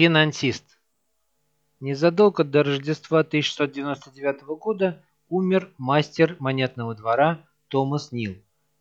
Финансист. Незадолго до Рождества 1699 года умер мастер монетного двора Томас Нил.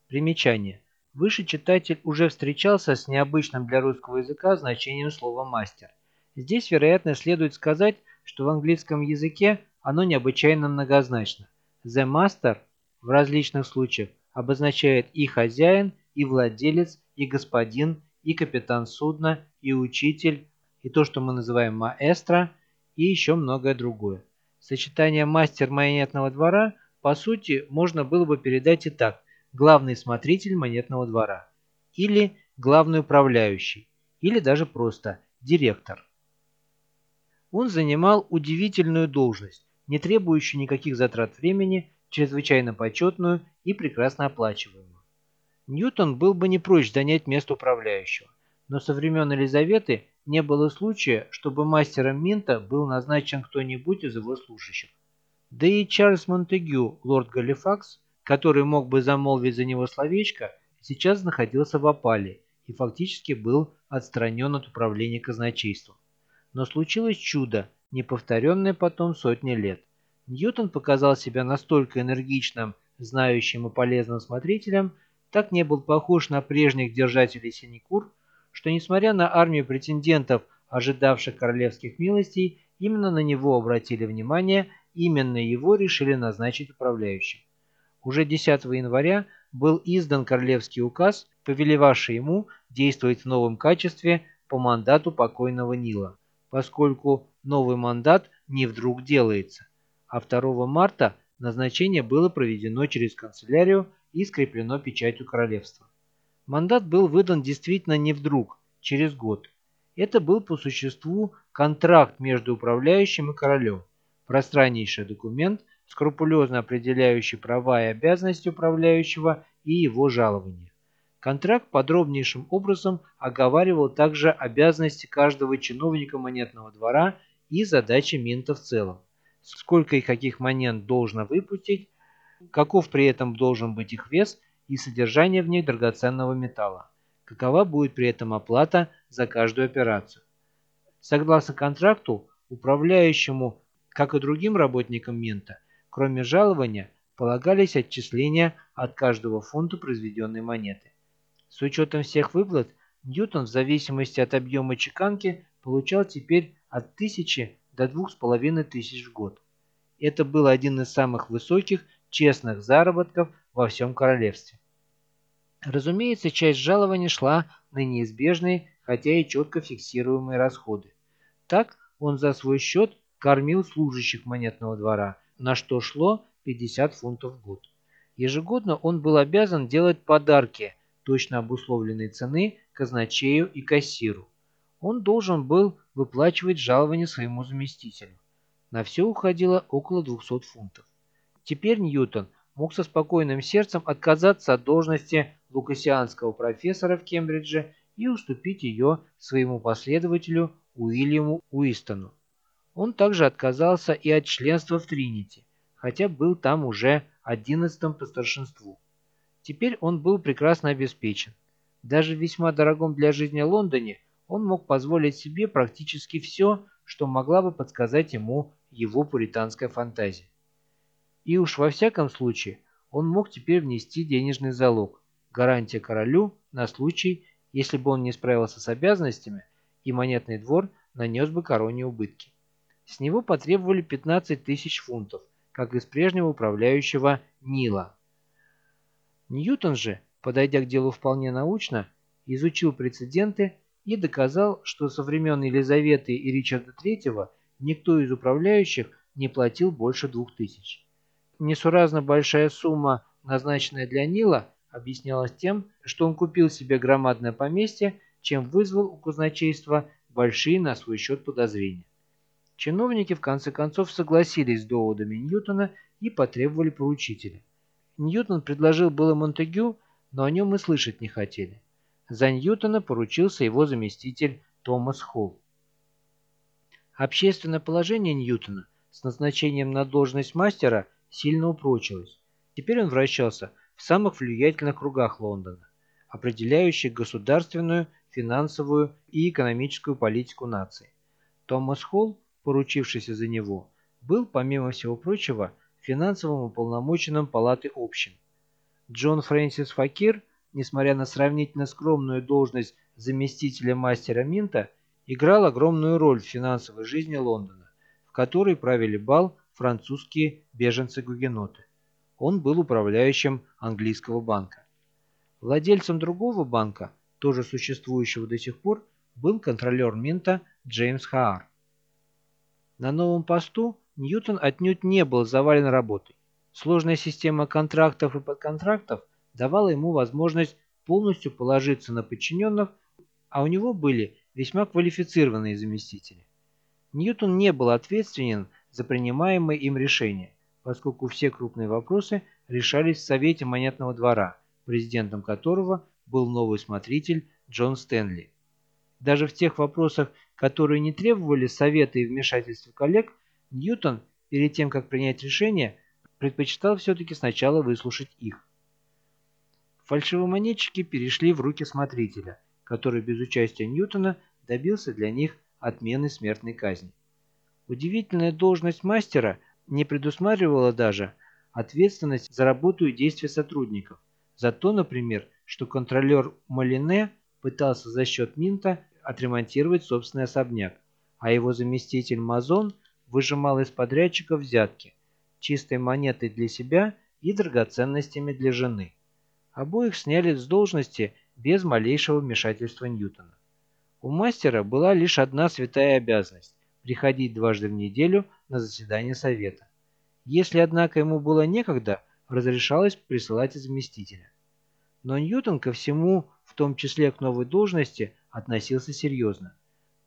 Примечание. Выше читатель уже встречался с необычным для русского языка значением слова «мастер». Здесь, вероятно, следует сказать, что в английском языке оно необычайно многозначно. The master в различных случаях обозначает и хозяин, и владелец, и господин, и капитан судна, и учитель, и то, что мы называем маэстро, и еще многое другое. Сочетание мастер монетного двора, по сути, можно было бы передать и так – главный смотритель монетного двора, или главный управляющий, или даже просто директор. Он занимал удивительную должность, не требующую никаких затрат времени, чрезвычайно почетную и прекрасно оплачиваемую. Ньютон был бы не прочь занять место управляющего, но со времен Елизаветы не было случая, чтобы мастером Минта был назначен кто-нибудь из его служащих. Да и Чарльз Монтегю, лорд Галифакс, который мог бы замолвить за него словечко, сейчас находился в опале и фактически был отстранен от управления казначейством. Но случилось чудо, неповторенное потом сотни лет. Ньютон показал себя настолько энергичным, знающим и полезным смотрителем, так не был похож на прежних держателей синекур, что, несмотря на армию претендентов, ожидавших королевских милостей, именно на него обратили внимание, именно его решили назначить управляющим. Уже 10 января был издан королевский указ, повелевавший ему действовать в новом качестве по мандату покойного Нила, поскольку новый мандат не вдруг делается, а 2 марта назначение было проведено через канцелярию и скреплено печатью королевства. Мандат был выдан действительно не вдруг, через год. Это был по существу контракт между управляющим и королем, пространнейший документ, скрупулезно определяющий права и обязанности управляющего и его жалования. Контракт подробнейшим образом оговаривал также обязанности каждого чиновника монетного двора и задачи Минта в целом. Сколько и каких монет должно выпустить, каков при этом должен быть их вес и содержание в них драгоценного металла. Какова будет при этом оплата за каждую операцию. Согласно контракту, управляющему, как и другим работникам Мента, кроме жалования, полагались отчисления от каждого фунта произведенной монеты. С учетом всех выплат, Ньютон в зависимости от объема чеканки получал теперь от 1000 до 2500 в год. Это был один из самых высоких честных заработков во всем королевстве. Разумеется, часть жалования шла на неизбежные, хотя и четко фиксируемые расходы. Так он за свой счет кормил служащих монетного двора, на что шло 50 фунтов в год. Ежегодно он был обязан делать подарки точно обусловленной цены казначею и кассиру. Он должен был выплачивать жалование своему заместителю. На все уходило около 200 фунтов. Теперь Ньютон мог со спокойным сердцем отказаться от должности лукасианского профессора в Кембридже и уступить ее своему последователю Уильяму Уистону. Он также отказался и от членства в Тринити, хотя был там уже одиннадцатым по старшинству. Теперь он был прекрасно обеспечен. Даже весьма дорогом для жизни Лондоне он мог позволить себе практически все, что могла бы подсказать ему его пуританская фантазия. И уж во всяком случае он мог теперь внести денежный залог, гарантия королю на случай, если бы он не справился с обязанностями, и монетный двор нанес бы короне убытки. С него потребовали 15 тысяч фунтов, как из прежнего управляющего Нила. Ньютон же, подойдя к делу вполне научно, изучил прецеденты и доказал, что со времен Елизаветы и Ричарда III никто из управляющих не платил больше двух тысяч. Несуразно большая сумма, назначенная для Нила, объяснялась тем, что он купил себе громадное поместье, чем вызвал у казначейства большие на свой счет подозрения. Чиновники в конце концов согласились с доводами Ньютона и потребовали поручителя. Ньютон предложил было Монтегю, но о нем и слышать не хотели. За Ньютона поручился его заместитель Томас Холл. Общественное положение Ньютона с назначением на должность мастера сильно упрочилось. Теперь он вращался в самых влиятельных кругах Лондона, определяющих государственную, финансовую и экономическую политику нации. Томас Холл, поручившийся за него, был, помимо всего прочего, финансовым уполномоченным Палаты общин. Джон Фрэнсис Факир, несмотря на сравнительно скромную должность заместителя мастера Минта, играл огромную роль в финансовой жизни Лондона, в которой правили бал французские беженцы-гугеноты. Он был управляющим английского банка. Владельцем другого банка, тоже существующего до сих пор, был контролер Минта Джеймс Хаар. На новом посту Ньютон отнюдь не был завален работой. Сложная система контрактов и подконтрактов давала ему возможность полностью положиться на подчиненных, а у него были весьма квалифицированные заместители. Ньютон не был ответственен за принимаемые им решения, поскольку все крупные вопросы решались в Совете монетного двора, президентом которого был новый смотритель Джон Стэнли. Даже в тех вопросах, которые не требовали совета и вмешательства коллег, Ньютон, перед тем, как принять решение, предпочитал все-таки сначала выслушать их. Фальшивомонетчики перешли в руки смотрителя, который без участия Ньютона добился для них отмены смертной казни. Удивительная должность мастера не предусматривала даже ответственность за работу и действия сотрудников, за то, например, что контролер Малине пытался за счет Минта отремонтировать собственный особняк, а его заместитель Мазон выжимал из подрядчиков взятки, чистой монетой для себя и драгоценностями для жены. Обоих сняли с должности без малейшего вмешательства Ньютона. У мастера была лишь одна святая обязанность – приходить дважды в неделю на заседание совета. Если, однако, ему было некогда, разрешалось присылать заместителя. Но Ньютон ко всему, в том числе к новой должности, относился серьезно.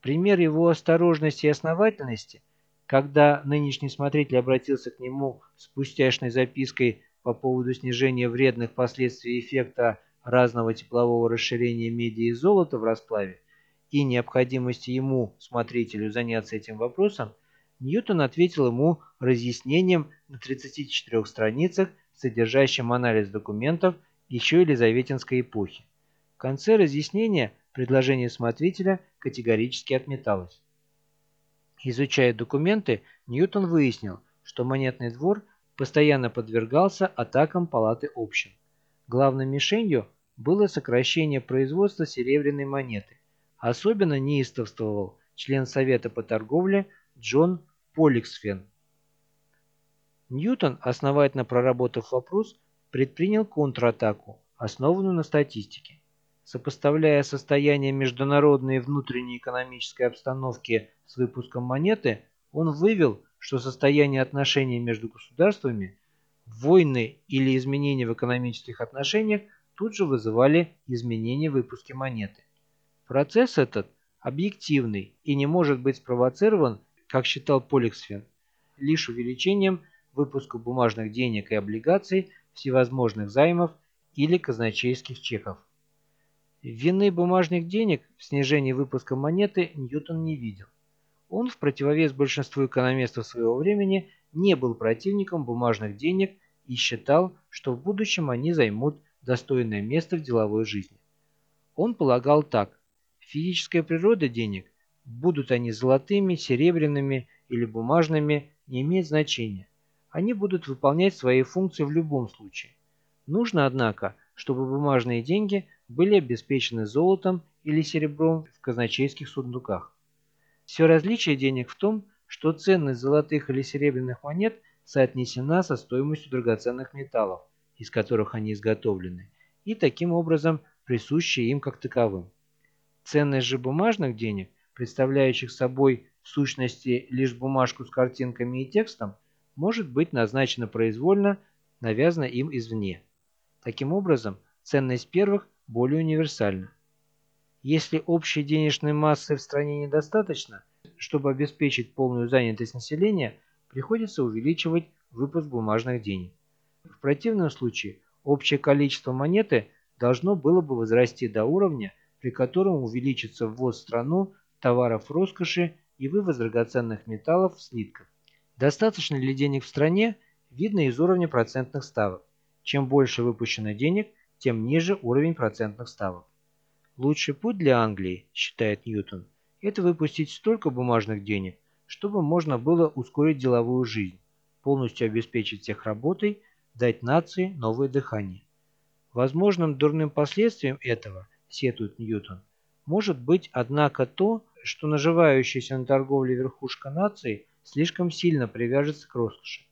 Пример его осторожности и основательности, когда нынешний смотритель обратился к нему с пустяшной запиской по поводу снижения вредных последствий эффекта разного теплового расширения меди и золота в расплаве и необходимости ему, смотрителю, заняться этим вопросом, Ньютон ответил ему разъяснением на 34 страницах, содержащим анализ документов еще Елизаветинской эпохи. В конце разъяснения предложение смотрителя категорически отметалось. Изучая документы, Ньютон выяснил, что монетный двор постоянно подвергался атакам палаты общин. Главной мишенью было сокращение производства серебряной монеты. Особенно неистовствовал член Совета по торговле Джон Поликсфен. Ньютон, основательно проработав вопрос, предпринял контратаку, основанную на статистике. Сопоставляя состояние международной и внутренней экономической обстановки с выпуском монеты, он вывел, что состояние отношений между государствами, войны или изменения в экономических отношениях тут же вызывали изменения в выпуске монеты. Процесс этот объективный и не может быть спровоцирован, как считал Поликсфен, лишь увеличением выпуска бумажных денег и облигаций, всевозможных займов или казначейских чеков. Вины бумажных денег в снижении выпуска монеты Ньютон не видел. Он, в противовес большинству экономистов своего времени, не был противником бумажных денег и считал, что в будущем они займут достойное место в деловой жизни. Он полагал так. Физическая природа денег, будут они золотыми, серебряными или бумажными, не имеет значения. Они будут выполнять свои функции в любом случае. Нужно, однако, чтобы бумажные деньги были обеспечены золотом или серебром в казначейских сундуках. Все различие денег в том, что ценность золотых или серебряных монет соотнесена со стоимостью драгоценных металлов, из которых они изготовлены, и таким образом присущие им как таковым. Ценность же бумажных денег, представляющих собой в сущности лишь бумажку с картинками и текстом, может быть назначена произвольно, навязана им извне. Таким образом, ценность первых более универсальна. Если общей денежной массы в стране недостаточно, чтобы обеспечить полную занятость населения, приходится увеличивать выпуск бумажных денег. В противном случае общее количество монеты должно было бы возрасти до уровня, при котором увеличится ввоз в страну товаров роскоши и вывоз драгоценных металлов в слитках. Достаточно ли денег в стране, видно из уровня процентных ставок. Чем больше выпущено денег, тем ниже уровень процентных ставок. Лучший путь для Англии, считает Ньютон, это выпустить столько бумажных денег, чтобы можно было ускорить деловую жизнь, полностью обеспечить всех работой, дать нации новое дыхание. Возможным дурным последствием этого, сетует Ньютон, может быть, однако, то, что наживающаяся на торговле верхушка нации слишком сильно привяжется к роскоши.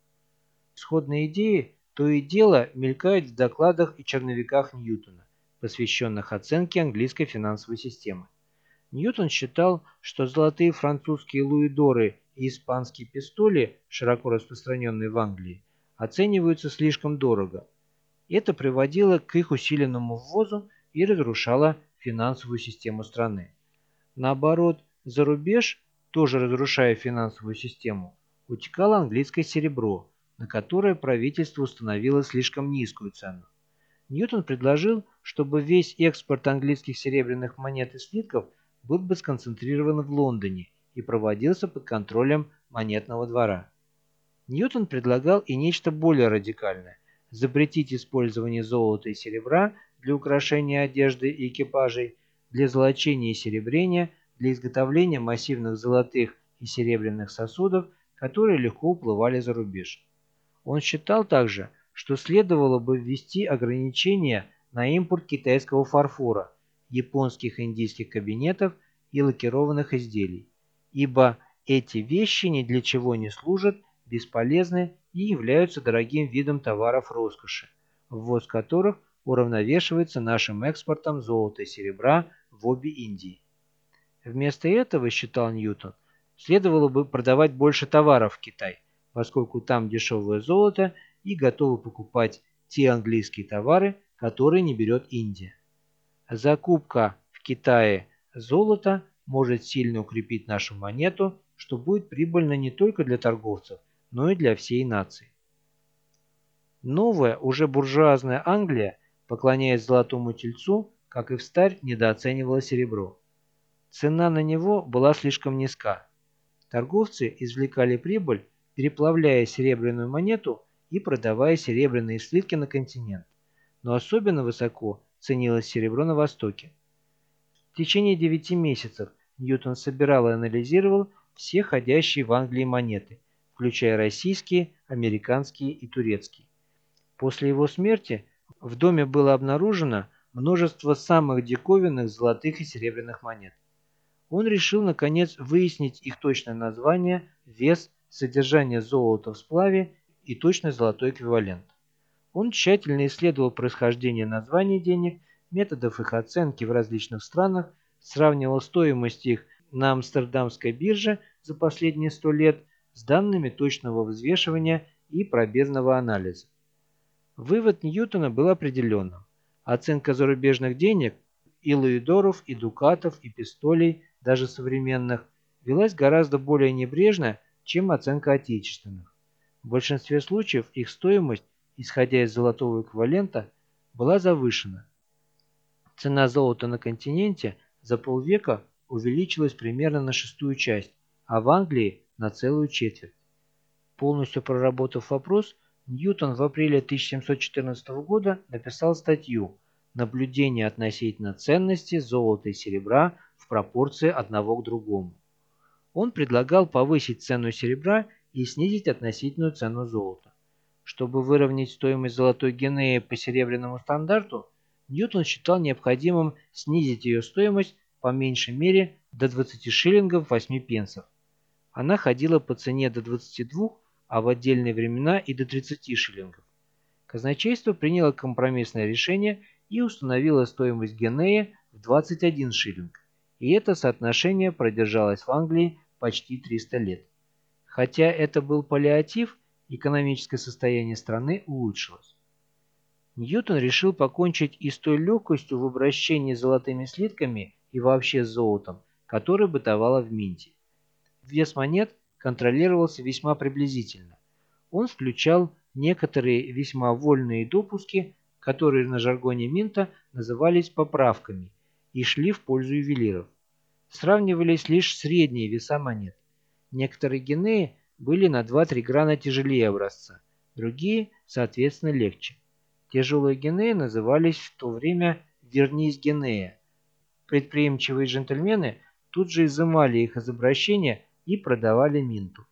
Исходные идеи то и дело мелькают в докладах и черновиках Ньютона, посвященных оценке английской финансовой системы. Ньютон считал, что золотые французские луидоры и испанские пистоли, широко распространенные в Англии, оцениваются слишком дорого. Это приводило к их усиленному ввозу и разрушало финансовую систему страны. Наоборот, за рубеж, тоже разрушая финансовую систему, утекало английское серебро, на которое правительство установило слишком низкую цену. Ньютон предложил, чтобы весь экспорт английских серебряных монет и слитков был бы сконцентрирован в Лондоне и проводился под контролем монетного двора. Ньютон предлагал и нечто более радикальное – запретить использование золота и серебра для украшения одежды и экипажей, для золочения и серебрения, для изготовления массивных золотых и серебряных сосудов, которые легко уплывали за рубеж. Он считал также, что следовало бы ввести ограничения на импорт китайского фарфора, японских и индийских кабинетов и лакированных изделий, ибо эти вещи ни для чего не служат, бесполезны и являются дорогим видом товаров роскоши, ввоз которых уравновешивается нашим экспортом золота и серебра в обе Индии. Вместо этого, считал Ньютон, следовало бы продавать больше товаров в Китай, поскольку там дешевое золото и готовы покупать те английские товары, которые не берет Индия. Закупка в Китае золота может сильно укрепить нашу монету, что будет прибыльно не только для торговцев, но и для всей нации. Новая, уже буржуазная Англия, поклоняясь золотому тельцу, как и в старь, недооценивала серебро. Цена на него была слишком низка. Торговцы извлекали прибыль, переплавляя серебряную монету и продавая серебряные слитки на континент, но особенно высоко ценилось серебро на Востоке. В течение 9 месяцев Ньютон собирал и анализировал все ходящие в Англии монеты, включая российские, американские и турецкие. После его смерти в доме было обнаружено множество самых диковинных золотых и серебряных монет. Он решил, наконец, выяснить их точное название, вес, содержание золота в сплаве и точный золотой эквивалент. Он тщательно исследовал происхождение названий денег, методов их оценки в различных странах, сравнивал стоимость их на Амстердамской бирже за последние сто лет с данными точного взвешивания и пробирного анализа. Вывод Ньютона был определенным. Оценка зарубежных денег и луидоров, и дукатов, и пистолей, даже современных, велась гораздо более небрежно, чем оценка отечественных. В большинстве случаев их стоимость, исходя из золотого эквивалента, была завышена. Цена золота на континенте за полвека увеличилась примерно на шестую часть, а в Англии на целую четверть. Полностью проработав вопрос, Ньютон в апреле 1714 года написал статью «Наблюдение относительно ценности золота и серебра в пропорции одного к другому». Он предлагал повысить цену серебра и снизить относительную цену золота. Чтобы выровнять стоимость золотой генеи по серебряному стандарту, Ньютон считал необходимым снизить ее стоимость по меньшей мере до 20 шиллингов 8 пенсов. Она ходила по цене до 22, а в отдельные времена и до 30 шиллингов. Казначейство приняло компромиссное решение и установило стоимость генеи в 21 шиллинг, и это соотношение продержалось в Англии почти 300 лет. Хотя это был паллиатив, экономическое состояние страны улучшилось. Ньютон решил покончить и с той легкостью в обращении с золотыми слитками и вообще с золотом, которая бытовала в Минте. Вес монет контролировался весьма приблизительно. Он включал некоторые весьма вольные допуски, которые на жаргоне Минта назывались поправками и шли в пользу ювелиров. Сравнивались лишь средние веса монет. Некоторые генеи были на 2-3 грана тяжелее образца, другие, соответственно, легче. Тяжелые генеи назывались в то время верниз генея. Предприимчивые джентльмены тут же изымали их из обращения и продавали Минту.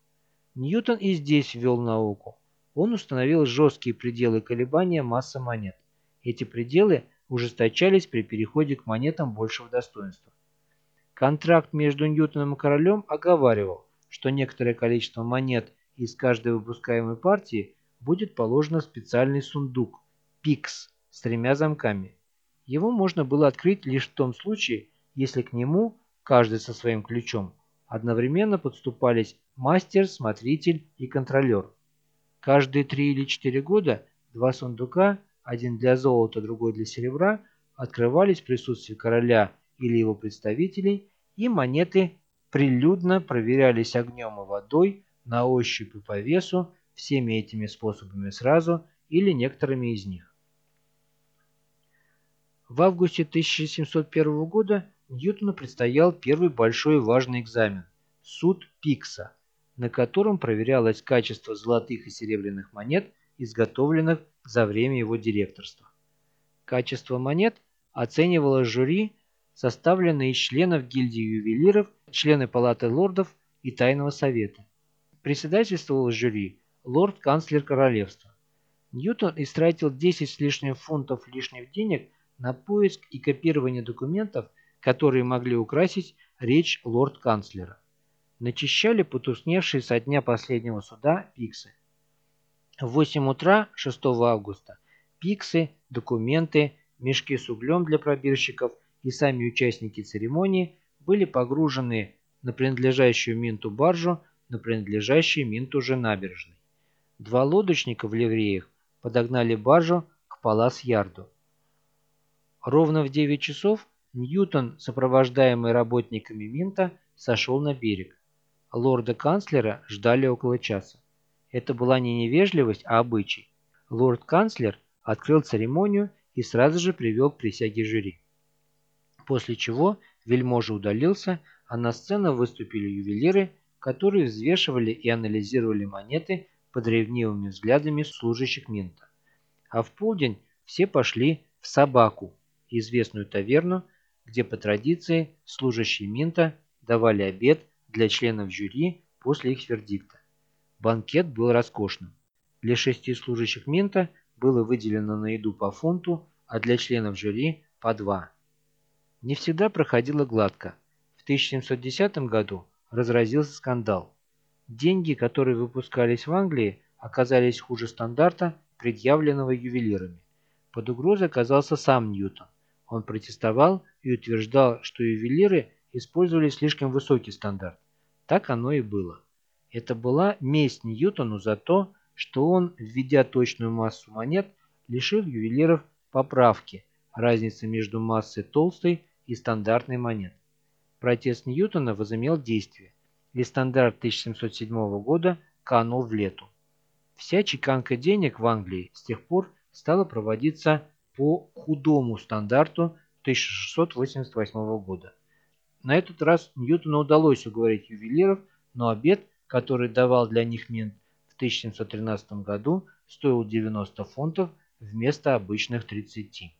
Ньютон и здесь ввел науку. Он установил жесткие пределы колебания массы монет. Эти пределы ужесточались при переходе к монетам большего достоинства. Контракт между Ньютоном и королем оговаривал, что некоторое количество монет из каждой выпускаемой партии будет положено в специальный сундук – пикс с тремя замками. Его можно было открыть лишь в том случае, если к нему, каждый со своим ключом, одновременно подступались мастер, смотритель и контролер. Каждые три или четыре года два сундука, один для золота, другой для серебра, открывались в присутствии короля или его представителей, и монеты прилюдно проверялись огнем и водой на ощупь и по весу всеми этими способами сразу или некоторыми из них. В августе 1701 года Ньютону предстоял первый большой важный экзамен – суд Пикса, на котором проверялось качество золотых и серебряных монет, изготовленных за время его директорства. Качество монет оценивало жюри составленный из членов гильдии ювелиров, члены Палаты лордов и Тайного совета. Председательствовал жюри лорд-канцлер королевства. Ньютон истратил 10 с лишним фунтов лишних денег на поиск и копирование документов, которые могли украсить речь лорд-канцлера. Начищали потускневшие со дня последнего суда пиксы. В 8 утра 6 августа пиксы, документы, мешки с углем для пробирщиков – и сами участники церемонии были погружены на принадлежащую Минту баржу, на принадлежащую Минту же набережной. Два лодочника в ливреях подогнали баржу к Палас-Ярду. Ровно в 9 часов Ньютон, сопровождаемый работниками Минта, сошел на берег. Лорда-канцлера ждали около часа. Это была не невежливость, а обычай. Лорд-канцлер открыл церемонию и сразу же привел к присяге жюри после чего вельможа удалился, а на сцену выступили ювелиры, которые взвешивали и анализировали монеты под ревнивыми взглядами служащих Минта. А в полдень все пошли в Собаку, известную таверну, где по традиции служащие Минта давали обед для членов жюри после их вердикта. Банкет был роскошным. Для шести служащих Минта было выделено на еду по фунту, а для членов жюри по два не всегда проходило гладко. В 1710 году разразился скандал. Деньги, которые выпускались в Англии, оказались хуже стандарта, предъявленного ювелирами. Под угрозой оказался сам Ньютон. Он протестовал и утверждал, что ювелиры использовали слишком высокий стандарт. Так оно и было. Это была месть Ньютону за то, что он, введя точную массу монет, лишил ювелиров поправки, разницы между массой толстой и стандартной монет. Протест Ньютона возымел действие, и стандарт 1707 года канул в лету. Вся чеканка денег в Англии с тех пор стала проводиться по худому стандарту 1688 года. На этот раз Ньютону удалось уговорить ювелиров, но обед, который давал для них Минт в 1713 году, стоил 90 фунтов вместо обычных 30.